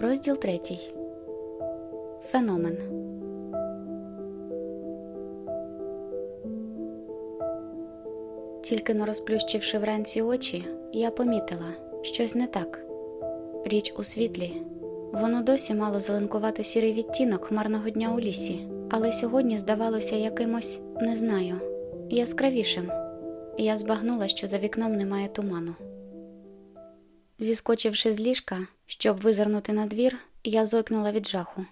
Розділ третій. Феномен. Тільки но розплющивши вранці очі, я помітила щось не так. Річ у світлі. Воно досі мало зеленкувато сірий відтінок хмарного дня у лісі, але сьогодні здавалося якимось, не знаю, яскравішим. Я збагнула, що за вікном немає туману. Зіскочивши з ліжка, щоб визирнути на двір, я зойкнула від жаху.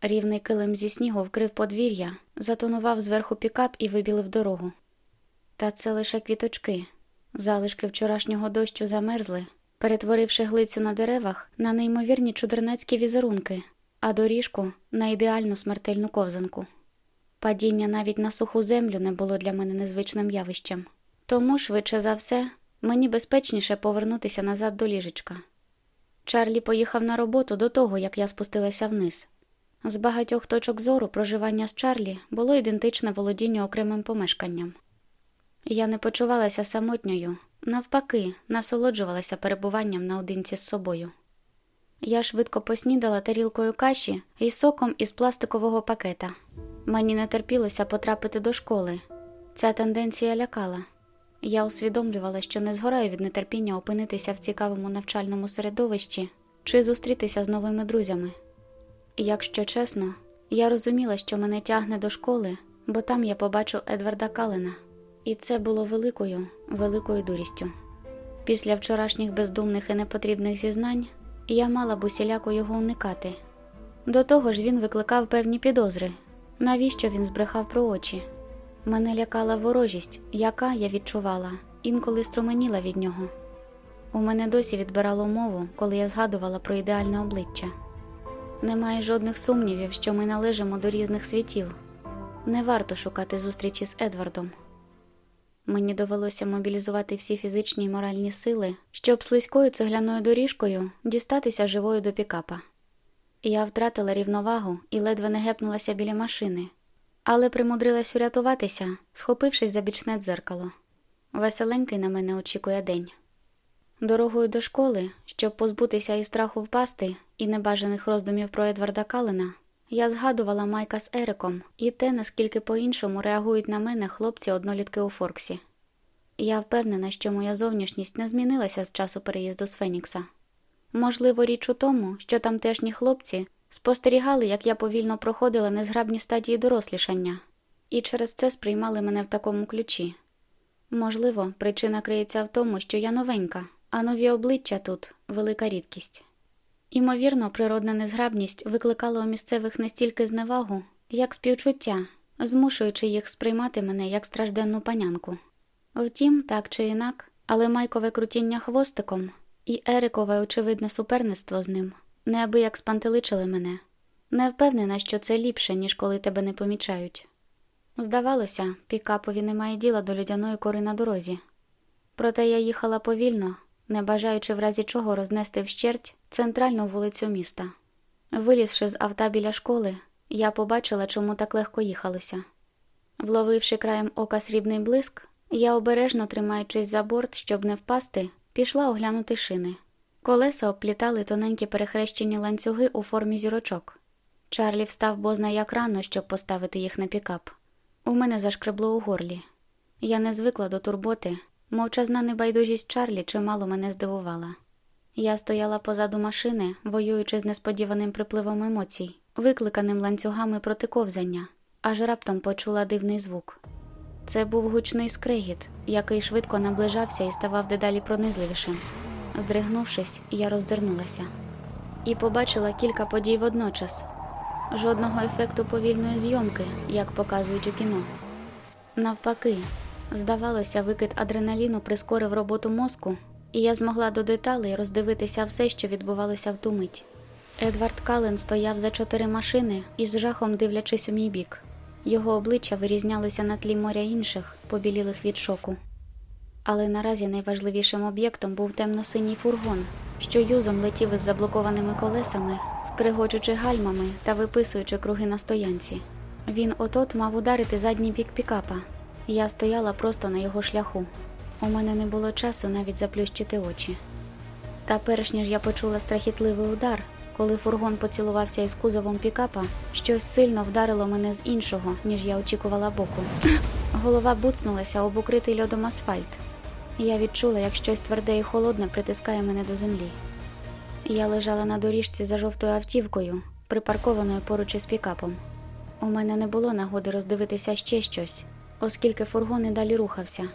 Рівний килим зі снігу вкрив подвір'я, затонував зверху пікап і вибілив дорогу. Та це лише квіточки. Залишки вчорашнього дощу замерзли, перетворивши глицю на деревах на неймовірні чудернацькі візерунки, а доріжку на ідеальну смертельну ковзанку. Падіння навіть на суху землю не було для мене незвичним явищем. Тому, швидше за все, мені безпечніше повернутися назад до ліжечка. Чарлі поїхав на роботу до того, як я спустилася вниз. З багатьох точок зору проживання з Чарлі було ідентичне володінню окремим помешканням. Я не почувалася самотньою, навпаки, насолоджувалася перебуванням наодинці з собою. Я швидко поснідала тарілкою каші і соком із пластикового пакета. Мені не терпілося потрапити до школи. Ця тенденція лякала. Я усвідомлювала, що не згораю від нетерпіння опинитися в цікавому навчальному середовищі чи зустрітися з новими друзями. Якщо чесно, я розуміла, що мене тягне до школи, бо там я побачу Едварда Калена, і це було великою, великою дурістю. Після вчорашніх бездумних і непотрібних зізнань я мала б усіляко його уникати. До того ж, він викликав певні підозри, навіщо він збрехав про очі. Мене лякала ворожість, яка я відчувала, інколи струменіла від нього. У мене досі відбирало мову, коли я згадувала про ідеальне обличчя. Немає жодних сумнівів, що ми належимо до різних світів. Не варто шукати зустрічі з Едвардом. Мені довелося мобілізувати всі фізичні і моральні сили, щоб слизькою цегляною доріжкою дістатися живою до пікапа. Я втратила рівновагу і ледве не гепнулася біля машини, але примудрилась урятуватися, схопившись за бічне дзеркало. Веселенький на мене очікує день. Дорогою до школи, щоб позбутися і страху впасти, і небажаних роздумів про Едварда Калена, я згадувала Майка з Ериком і те, наскільки по-іншому реагують на мене хлопці-однолітки у Форксі. Я впевнена, що моя зовнішність не змінилася з часу переїзду з Фенікса. Можливо, річ у тому, що тамтешні хлопці спостерігали, як я повільно проходила незграбні стадії дорослішання, і через це сприймали мене в такому ключі. Можливо, причина криється в тому, що я новенька, а нові обличчя тут велика рідкість. Імовірно, природна незграбність викликала у місцевих не стільки зневагу, як співчуття, змушуючи їх сприймати мене як стражденну панянку. Втім, так чи інак, але майкове крутіння хвостиком і Ерикове очевидне суперництво з ним неабияк спантеличили мене. Не впевнена, що це ліпше, ніж коли тебе не помічають. Здавалося, пікапові немає діла до людяної кори на дорозі. Проте я їхала повільно, не бажаючи в разі чого рознести вщерть центральну вулицю міста. Вилізши з авто біля школи, я побачила, чому так легко їхалося. Вловивши краєм ока срібний блиск, я обережно тримаючись за борт, щоб не впасти, пішла оглянути шини. Колеса обплітали тоненькі перехрещені ланцюги у формі зірочок. Чарлі встав бозна як рано, щоб поставити їх на пікап. У мене зашкребло у горлі. Я не звикла до турботи, мовчазна небайдужість Чарлі чимало мене здивувала. Я стояла позаду машини, воюючи з несподіваним припливом емоцій, викликаним ланцюгами проти ковзання, аж раптом почула дивний звук. Це був гучний скрегіт, який швидко наближався і ставав дедалі пронизливішим. Здригнувшись, я роззирнулася і побачила кілька подій водночас жодного ефекту повільної зйомки, як показують у кіно. Навпаки, здавалося, викид адреналіну прискорив роботу мозку, і я змогла до деталей роздивитися все, що відбувалося в ту мить. Едвард Кален стояв за чотири машини із жахом дивлячись у мій бік. Його обличчя вирізнялося на тлі моря інших, побілілих від шоку. Але наразі найважливішим об'єктом був темно-синій фургон, що юзом летів із заблокованими колесами, скригочучи гальмами та виписуючи круги на стоянці. Він отот мав ударити задній бік пікапа, я стояла просто на його шляху. У мене не було часу навіть заплющити очі. Та перш ніж я почула страхітливий удар, Коли фургон поцілувався із кузовом пікапа, щось сильно вдарило мене з іншого, ніж я очікувала боку. Голова буцнулася об укритий льодом асфальт. Я відчула, як щось тверде і холодне притискає мене до землі. Я лежала на доріжці за жовтою автівкою, припаркованою поруч із пікапом. У мене не було нагоди роздивитися ще щось, оскільки фургон і далі рухався.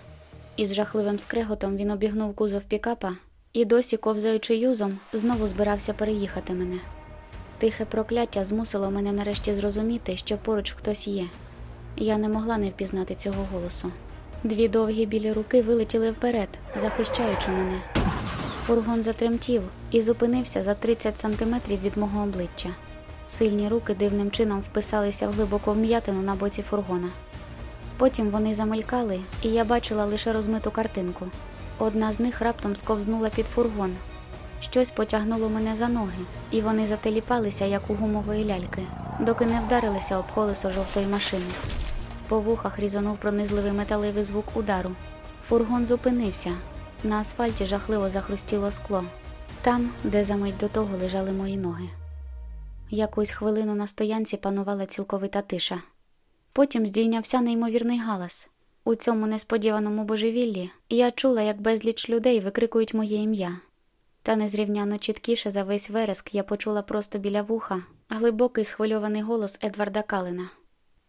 Із жахливим скреготом він обігнув кузов пікапа і досі, ковзаючи юзом, знову збирався переїхати мене. Тихе прокляття змусило мене нарешті зрозуміти, що поруч хтось є. Я не могла не впізнати цього голосу. Дві довгі білі руки вилетіли вперед, захищаючи мене. Фургон затремтів і зупинився за 30 сантиметрів від мого обличчя. Сильні руки дивним чином вписалися в глибоку вм'ятину на боці фургона. Потім вони замелькали, і я бачила лише розмиту картинку. Одна з них раптом сковзнула під фургон. Щось потягнуло мене за ноги, і вони зателіпалися, як у гумової ляльки, доки не вдарилися об колесо жовтої машини. По вухах різанув пронизливий металевий звук удару. Фургон зупинився. На асфальті жахливо захрустіло скло, там, де за мить до того лежали мої ноги. Якусь хвилину на стоянці панувала цілковита тиша. Потім здійнявся неймовірний галас. У цьому несподіваному божевіллі я чула, як безліч людей викрикують моє ім'я. Та незрівняно чіткіше за весь вереск я почула просто біля вуха глибокий схвильований голос Едварда Калина.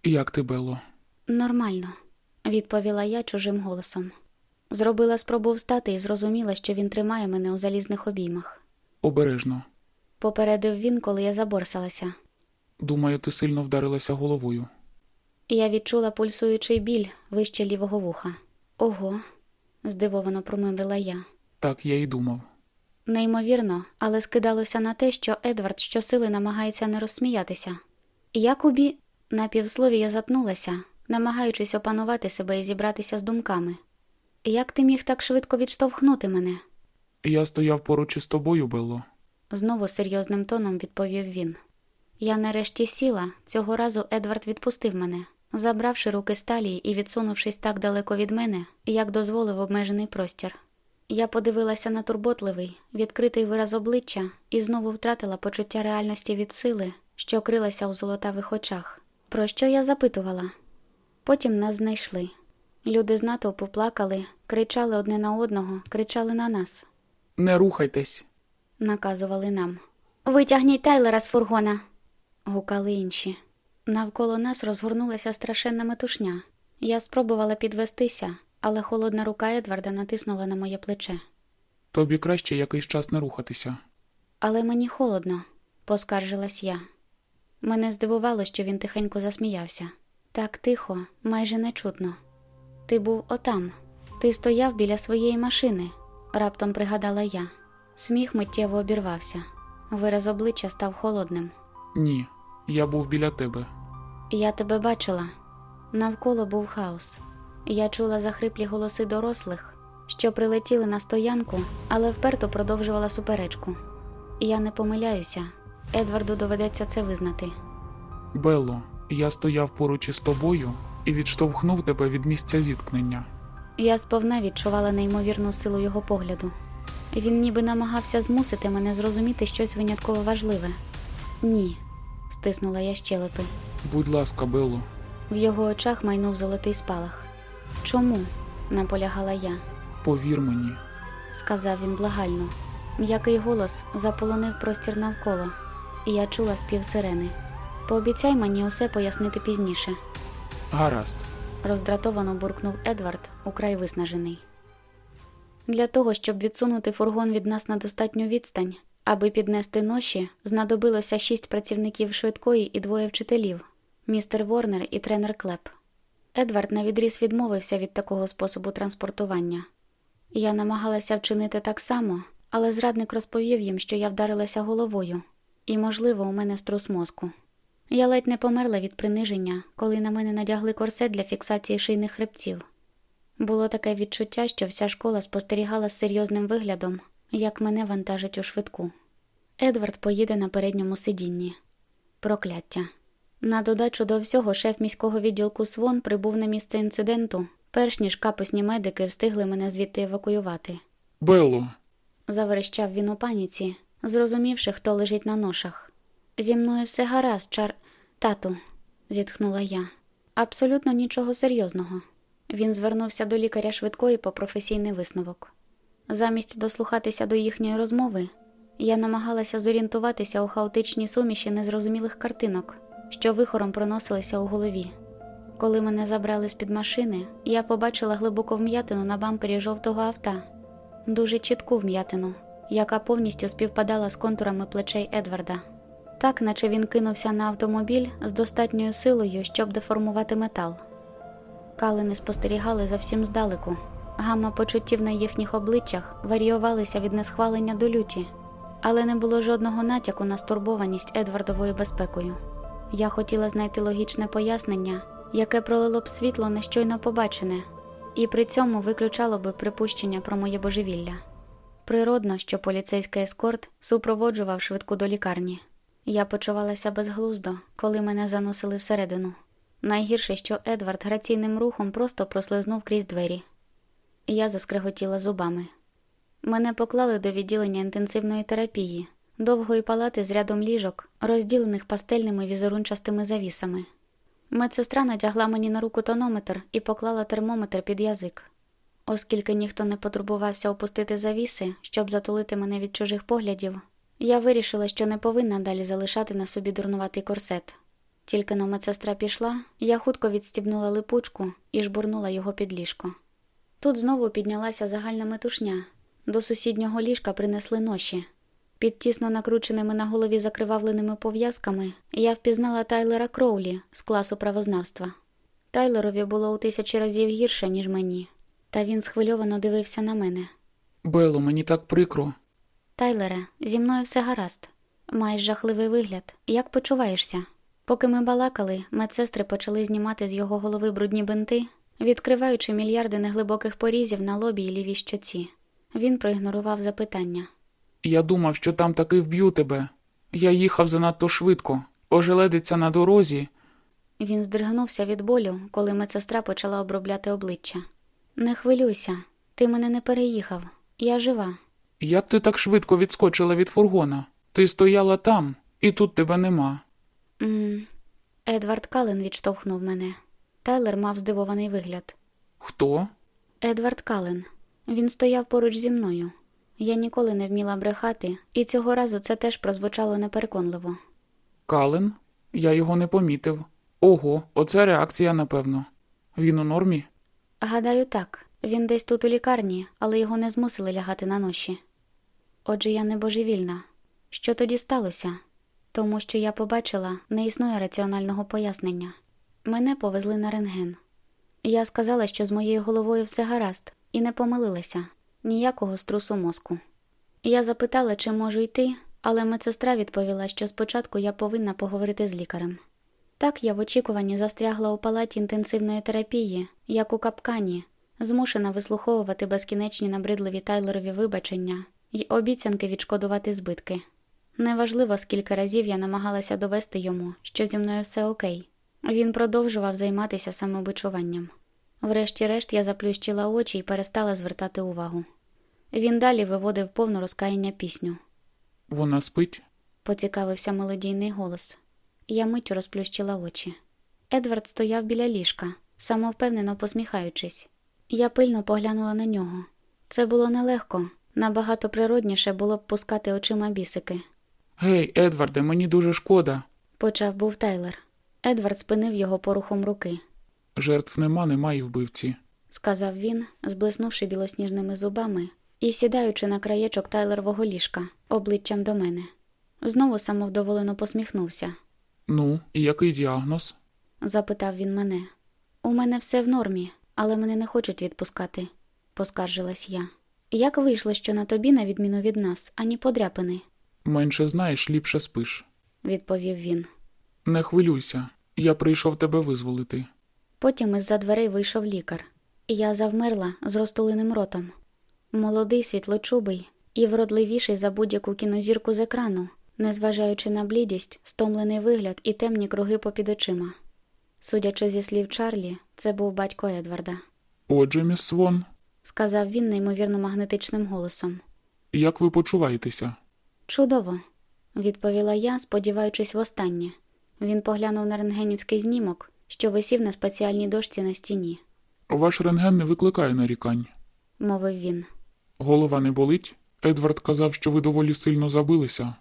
Як ти, Белло? Нормально, відповіла я чужим голосом. Зробила спробу встати і зрозуміла, що він тримає мене у залізних обіймах. Обережно. Попередив він, коли я заборсалася. Думаю, ти сильно вдарилася головою. Я відчула пульсуючий біль вище лівого вуха. Ого, здивовано промимрила я. Так я й думав. Неймовірно, але скидалося на те, що Едвард щосили намагається не розсміятися. Як убі... На півслові я затнулася, намагаючись опанувати себе і зібратися з думками. Як ти міг так швидко відштовхнути мене? Я стояв поруч із тобою, Белло. Знову серйозним тоном відповів він. Я нарешті сіла, цього разу Едвард відпустив мене, забравши руки з талії і відсунувшись так далеко від мене, як дозволив обмежений простір. Я подивилася на турботливий, відкритий вираз обличчя і знову втратила почуття реальності від сили, що крилася у золотавих очах. Про що я запитувала? Потім нас знайшли. Люди з натовпу плакали, кричали одне на одного, кричали на нас, Не рухайтесь. наказували нам. Витягніть Тайлера з фургона. гукали інші. Навколо нас розгорнулася страшенна метушня. Я спробувала підвестися, але холодна рука Едварда натиснула на моє плече. Тобі краще якийсь час не рухатися. Але мені холодно, поскаржилась я. Мене здивувало, що він тихенько засміявся. Так тихо, майже нечутно. Ти був отам. Ти стояв біля своєї машини, раптом пригадала я. Сміх миттєво обірвався. Вираз обличчя став холодним. Ні, я був біля тебе. Я тебе бачила. Навколо був хаос. Я чула захриплі голоси дорослих, що прилетіли на стоянку, але вперто продовжувала суперечку. Я не помиляюся. Едварду доведеться це визнати. Белло, я стояв поруч із тобою і відштовхнув тебе від місця зіткнення. Я сповна відчувала неймовірну силу його погляду. Він ніби намагався змусити мене зрозуміти щось винятково важливе. Ні, стиснула я щелепи. Будь ласка, Белло, В його очах майнув золотий спалах. Чому? наполягала я. повір мені. сказав він благально. М'який голос заполонив простір навколо, і я чула спів сирени. Пообіцяй мені усе пояснити пізніше, Гаразд. роздратовано буркнув Едвард, украй виснажений. Для того, щоб відсунути фургон від нас на достатню відстань, аби піднести ноші, знадобилося шість працівників швидкої і двоє вчителів містер Ворнер і тренер Клеп. Едвард навідріз відмовився від такого способу транспортування. Я намагалася вчинити так само, але зрадник розповів їм, що я вдарилася головою, і, можливо, у мене струс мозку. Я ледь не померла від приниження, коли на мене надягли корсет для фіксації шийних хребців. Було таке відчуття, що вся школа спостерігала з серйозним виглядом, як мене вантажить у швидку. Едвард поїде на передньому сидінні. Прокляття. На додачу до всього шеф міського відділку СВОН прибув на місце інциденту, перш ніж капусні медики встигли мене звідти евакуювати. Белло, Заверещав він у паніці, зрозумівши, хто лежить на ношах. Зі мною все гаразд, чар. Тату, зітхнула я. Абсолютно нічого серйозного. Він звернувся до лікаря швидкої по професійний висновок. Замість дослухатися до їхньої розмови, я намагалася зорієнтуватися у хаотичній суміші незрозумілих картинок, що вихором проносилися у голові. Коли мене забрали з під машини, я побачила глибоку вм'ятину на бампері жовтого авто, дуже чітку вм'ятину, яка повністю співпадала з контурами плечей Едварда. Так, наче він кинувся на автомобіль з достатньою силою, щоб деформувати метал. Калини спостерігали за всім здалеку. Гамма почуттів на їхніх обличчях варіювалися від несхвалення до люті, але не було жодного натяку на стурбованість Едвардовою безпекою. Я хотіла знайти логічне пояснення, яке пролило б світло на щойно побачене, і при цьому виключало би припущення про моє божевілля. Природно, що поліцейський ескорт супроводжував швидку до лікарні. Я почувалася безглуздо, коли мене заносили всередину. Найгірше, що Едвард граційним рухом просто прослизнув крізь двері. Я заскриготіла зубами. Мене поклали до відділення інтенсивної терапії, довгої палати з рядом ліжок, розділених пастельними візерунчастими завісами. Медсестра надягла мені на руку тонометр і поклала термометр під язик. Оскільки ніхто не потурбувався опустити завіси, щоб затулити мене від чужих поглядів, я вирішила, що не повинна далі залишати на собі дурнуватий корсет. Тільки но медсестра пішла, я хутко відстібнула липучку і жбурнула його під ліжко. Тут знову піднялася загальна метушня. До сусіднього ліжка принесли ноші. Під тісно накрученими на голові закривавленими пов'язками я впізнала Тайлера Кроулі з класу правознавства. Тайлерові було у тисячі разів гірше, ніж мені, та він схвильовано дивився на мене. Бело, мені так прикро. Тайлере, зі мною все гаразд. Маєш жахливий вигляд. Як почуваєшся? Поки ми балакали, медсестри почали знімати з його голови брудні бинти, відкриваючи мільярди неглибоких порізів на лобі й лівій щоці. Він проігнорував запитання. Я думав, що там таки вб'ю тебе. Я їхав занадто швидко, ожеледиться на дорозі. Він здригнувся від болю, коли медсестра почала обробляти обличчя. Не хвилюйся, ти мене не переїхав. Я жива. Як ти так швидко відскочила від фургона? Ти стояла там, і тут тебе нема. м Едвард Кален відштовхнув мене. Тайлер мав здивований вигляд. Хто? Едвард Кален. Він стояв поруч зі мною. Я ніколи не вміла брехати, і цього разу це теж прозвучало непереконливо. Кален? Я його не помітив. Ого, оце реакція, напевно. Він у нормі? Гадаю, так. Він десь тут у лікарні, але його не змусили лягати на ноші. Отже, я не божевільна. Що тоді сталося? Тому що я побачила, не існує раціонального пояснення. Мене повезли на рентген. Я сказала, що з моєю головою все гаразд, і не помилилася ніякого струсу мозку. Я запитала, чи можу йти, але медсестра відповіла, що спочатку я повинна поговорити з лікарем. Так я в очікуванні застрягла у палаті інтенсивної терапії, як у капкані, змушена вислуховувати безкінечні набридливі тайлерові вибачення й обіцянки відшкодувати збитки. Неважливо, скільки разів я намагалася довести йому, що зі мною все окей. Він продовжував займатися самобичуванням. Врешті-решт я заплющила очі і перестала звертати увагу. Він далі виводив повну розкаяння пісню. Вона спить? Поцікавився мелодійний голос. Я миттю розплющила очі. Едвард стояв біля ліжка, самовпевнено посміхаючись. Я пильно поглянула на нього. Це було нелегко, набагато природніше було б пускати очима бісики. Гей, Едварде, мені дуже шкода. Почав був Тайлер. Едвард спинив його порухом руки. Жертв нема, немає вбивці. сказав він, зблиснувши білосніжними зубами і сідаючи на краєчок тайлерового ліжка, обличчям до мене. Знову самовдоволено посміхнувся. Ну, і який діагноз? Запитав він мене. У мене все в нормі, але мене не хочуть відпускати, поскаржилась я. Як вийшло, що на тобі, на відміну від нас, ані подряпини, Менше знаєш, ліпше спиш. відповів він. Не хвилюйся, я прийшов тебе визволити. Потім із-за дверей вийшов лікар, і я завмерла з розтуленим ротом. Молодий, світлочубий і вродливіший за будь-яку кінозірку з екрану, незважаючи на блідість, стомлений вигляд і темні круги попід очима. Судячи зі слів Чарлі, це був батько Едварда, Отже, міс Свон, сказав він неймовірно магнетичним голосом. як ви почуваєтеся? Чудово, відповіла я, сподіваючись востаннє. Він поглянув на рентгенівський знімок, що висів на спеціальній дошці на стіні, Ваш рентген не викликає нарікань. мовив він. Голова не болить? Едвард казав, що ви доволі сильно забилися.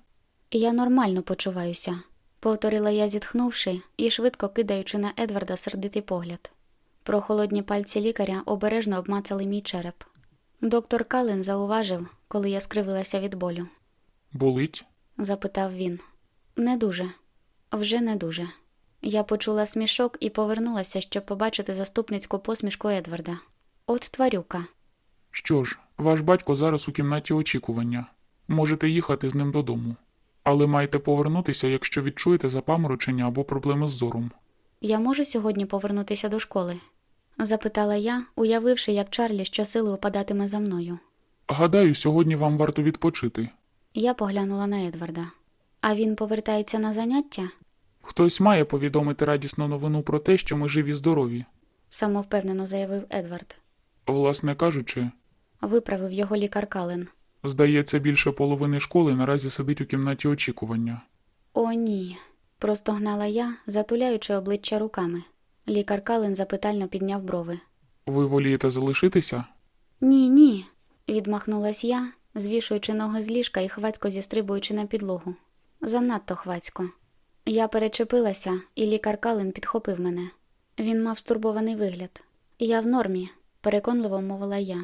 Я нормально почуваюся, повторила я, зітхнувши і швидко кидаючи на Едварда сердитий погляд. Прохолодні пальці лікаря обережно обмацали мій череп. Доктор Кален зауважив, коли я скривилася від болю. Болить? запитав він. Не дуже, вже не дуже. Я почула смішок і повернулася, щоб побачити заступницьку посмішку Едварда. От тварюка. Що ж, ваш батько зараз у кімнаті очікування. Можете їхати з ним додому. Але маєте повернутися, якщо відчуєте запаморочення або проблеми з зором. Я можу сьогодні повернутися до школи? Запитала я, уявивши, як Чарлі щосили упадатиме за мною. Гадаю, сьогодні вам варто відпочити. Я поглянула на Едварда. А він повертається на заняття? Хтось має повідомити радісну новину про те, що ми живі здорові. самовпевнено заявив Едвард. Власне кажучи, Виправив його лікар Кален. здається, більше половини школи наразі сидить у кімнаті очікування. О, ні. Просто гнала я, затуляючи обличчя руками. Лікар Кален запитально підняв брови. Ви волієте залишитися? Ні, ні, відмахнулась я, звішуючи ноги з ліжка і хвацько зістрибуючи на підлогу. Занадто хвацько. Я перечепилася, і лікар Кален підхопив мене. Він мав стурбований вигляд. Я в нормі, переконливо мовила я.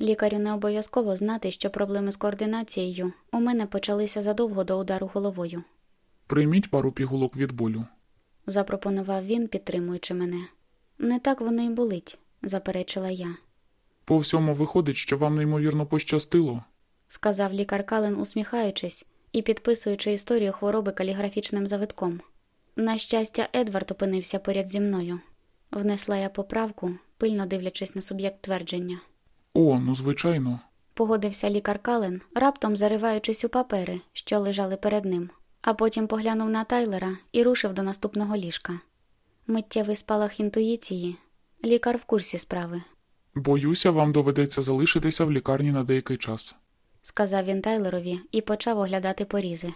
Лікарю не обов'язково знати, що проблеми з координацією у мене почалися задовго до удару головою, Прийміть пару пігулок від болю. Запропонував він, підтримуючи мене. Не так воно й болить, заперечила я. По всьому виходить, що вам неймовірно пощастило. сказав лікар Кален, усміхаючись і підписуючи історію хвороби каліграфічним завитком. На щастя, Едвард опинився поряд зі мною. Внесла я поправку, пильно дивлячись на суб'єкт твердження. О, ну звичайно. Погодився лікар Кален, раптом зариваючись у папери, що лежали перед ним, а потім поглянув на Тайлера і рушив до наступного ліжка. Миттєвий спалах інтуїції. Лікар в курсі справи, Боюся, вам доведеться залишитися в лікарні на деякий час. сказав він Тайлерові і почав оглядати порізи.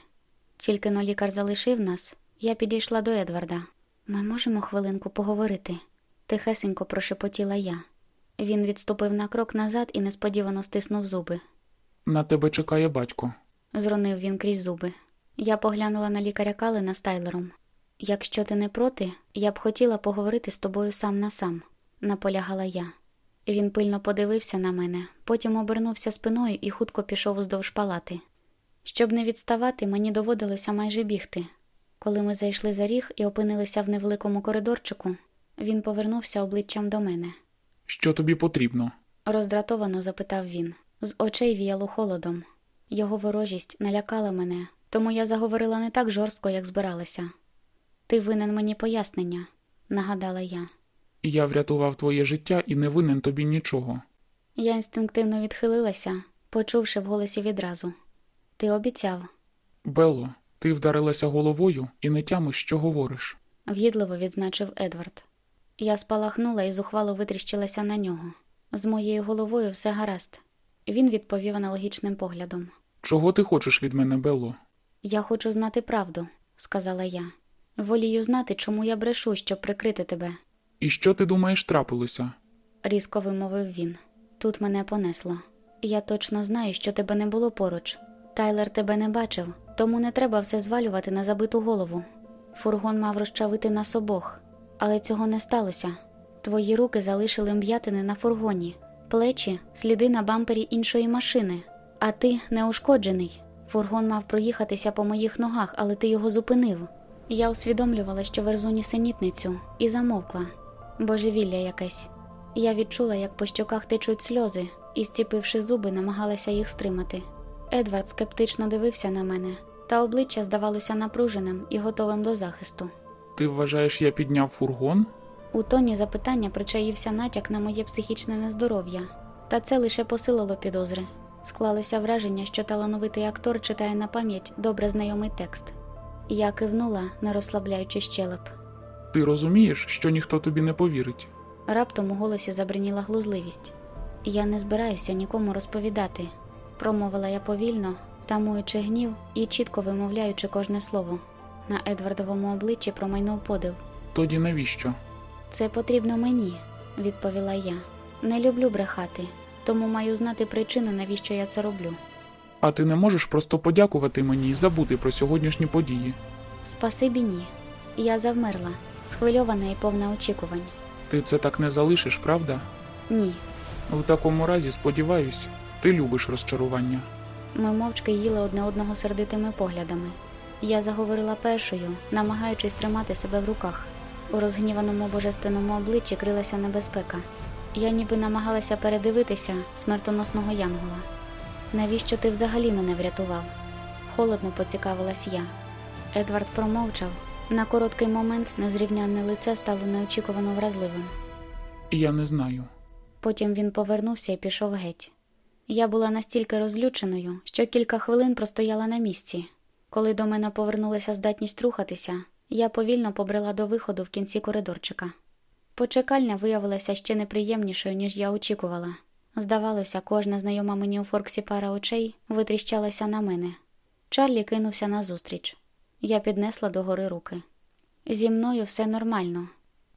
Тільки но лікар залишив нас, я підійшла до Едварда. Ми можемо хвилинку поговорити, тихесенько прошепотіла я. Він відступив на крок назад і несподівано стиснув зуби. На тебе чекає батько. Зронив він крізь зуби. Я поглянула на лікаря Калина з Тайлером. Якщо ти не проти, я б хотіла поговорити з тобою сам на сам, наполягала я. Він пильно подивився на мене, потім обернувся спиною і хутко пішов уздовж палати. Щоб не відставати, мені доводилося майже бігти. Коли ми зайшли за ріг і опинилися в невеликому коридорчику, він повернувся обличчям до мене. Що тобі потрібно? Роздратовано запитав він. З очей віяло холодом. Його ворожість налякала мене, тому я заговорила не так жорстко, як збиралася. Ти винен мені пояснення, нагадала я. Я врятував твоє життя і не винен тобі нічого. Я інстинктивно відхилилася, почувши в голосі відразу. Ти обіцяв, Белло, ти вдарилася головою і не тямиш, що говориш. в'їдливо відзначив Едвард. Я спалахнула і зухвало витріщилася на нього. З моєю головою все гаразд. Він відповів аналогічним поглядом. Чого ти хочеш від мене, Белло? Я хочу знати правду, сказала я. Волію знати, чому я брешу, щоб прикрити тебе, І що ти думаєш трапилося? різко вимовив він. Тут мене понесло. Я точно знаю, що тебе не було поруч. Тайлер тебе не бачив, тому не треба все звалювати на забиту голову. Фургон мав розчавити нас обох, але цього не сталося. Твої руки залишили м'ятини на фургоні, плечі, сліди на бампері іншої машини, а ти неушкоджений. Фургон мав проїхатися по моїх ногах, але ти його зупинив. Я усвідомлювала, що верзу нісенітницю, і замовкла. Божевілля якесь. Я відчула, як по щоках течуть сльози, і, зціпивши зуби, намагалася їх стримати. Едвард скептично дивився на мене, та обличчя здавалося напруженим і готовим до захисту. Ти вважаєш, я підняв фургон? У тоні запитання причаївся натяк на моє психічне нездоров'я, та це лише посилило підозри. Склалося враження, що талановитий актор читає на пам'ять добре знайомий текст. Я кивнула, не розслабляючи щелеп. Ти розумієш, що ніхто тобі не повірить. Раптом у голосі забриніла глузливість. Я не збираюся нікому розповідати, промовила я повільно, тамуючи гнів і чітко вимовляючи кожне слово. На Едвардовому обличчі промайнув подив. Тоді навіщо? Це потрібно мені, відповіла я. Не люблю брехати, тому маю знати причину, навіщо я це роблю. А ти не можеш просто подякувати мені і забути про сьогоднішні події. Спасибі ні. Я завмерла, схвильована і повна очікувань. Ти це так не залишиш, правда? Ні. В такому разі, сподіваюсь, ти любиш розчарування. Ми мовчки їли одне одного сердитими поглядами. Я заговорила першою, намагаючись тримати себе в руках. У розгніваному божественному обличчі крилася небезпека. Я ніби намагалася передивитися смертоносного янгола. Навіщо ти взагалі мене врятував? Холодно поцікавилась я. Едвард промовчав. На короткий момент незрівнянне лице стало неочікувано вразливим. Я не знаю. Потім він повернувся і пішов геть. Я була настільки розлюченою, що кілька хвилин простояла на місці. Коли до мене повернулася здатність рухатися, я повільно побрела до виходу в кінці коридорчика. Почекальня виявилася ще неприємнішою, ніж я очікувала. Здавалося, кожна знайома мені у Форксі пара очей витріщалася на мене. Чарлі кинувся назустріч. Я піднесла догори руки. Зі мною все нормально,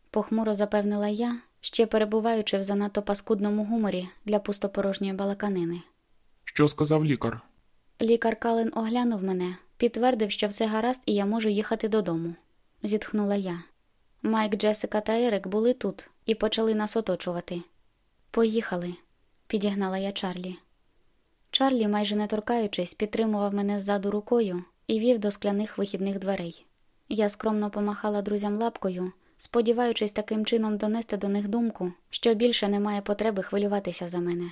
похмуро запевнила я, ще перебуваючи в занадто паскудному гуморі для пустопорожньої балаканини. Що сказав лікар? Лікар Кален оглянув мене, підтвердив, що все гаразд і я можу їхати додому. Зітхнула я. Майк, Джесика та Ерик були тут і почали нас оточувати. Поїхали, підігнала я Чарлі. Чарлі, майже не торкаючись, підтримував мене ззаду рукою і вів до скляних вихідних дверей. Я скромно помахала друзям лапкою, сподіваючись таким чином донести до них думку, що більше немає потреби хвилюватися за мене.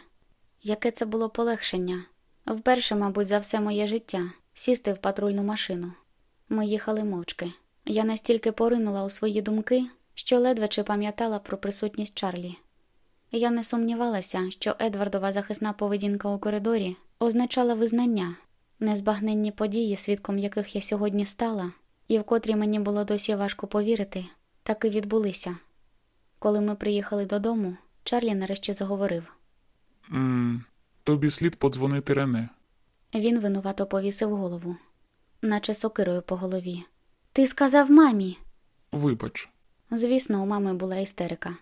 Яке це було полегшення Вперше, мабуть, за все моє життя сісти в патрульну машину. Ми їхали мовчки. Я настільки поринула у свої думки, що ледве чи пам'ятала про присутність Чарлі. Я не сумнівалася, що Едвардова захисна поведінка у коридорі означала визнання, незбагненні події, свідком яких я сьогодні стала, і в котрі мені було досі важко повірити, таки відбулися. Коли ми приїхали додому, Чарлі нарешті заговорив. Мм, тобі слід подзвонити Рене. Він винувато повісив голову, наче сокирою по голові. Ти сказав мамі. Вибач. Звісно, у мами була істерика.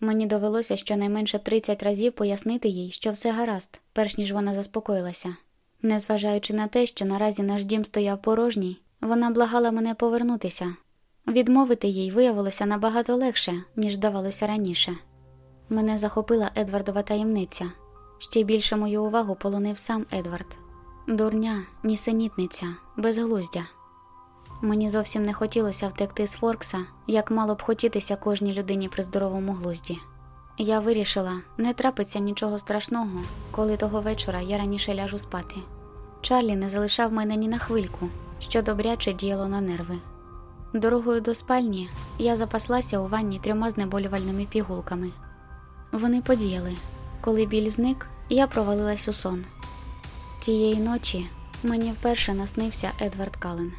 Мені довелося щонайменше 30 разів пояснити їй, що все гаразд, перш ніж вона заспокоїлася. Незважаючи на те, що наразі наш дім стояв порожній, вона благала мене повернутися. Відмовити їй виявилося набагато легше, ніж здавалося раніше. Мене захопила Едвардова таємниця. Ще більше мою увагу полонив сам Едвард. Дурня, нісенітниця, безглуздя. Мені зовсім не хотілося втекти з Форкса, як мало б хотітися кожній людині при здоровому глузді. Я вирішила, не трапиться нічого страшного, коли того вечора я раніше ляжу спати. Чарлі не залишав мене ні на хвильку, що добряче діяло на нерви. Дорогою до спальні я запаслася у ванні трьома знеболювальними пігулками. Вони подіяли. Коли біль зник, я провалилась у сон. Тієї ночі мені вперше наснився Едвард Кален.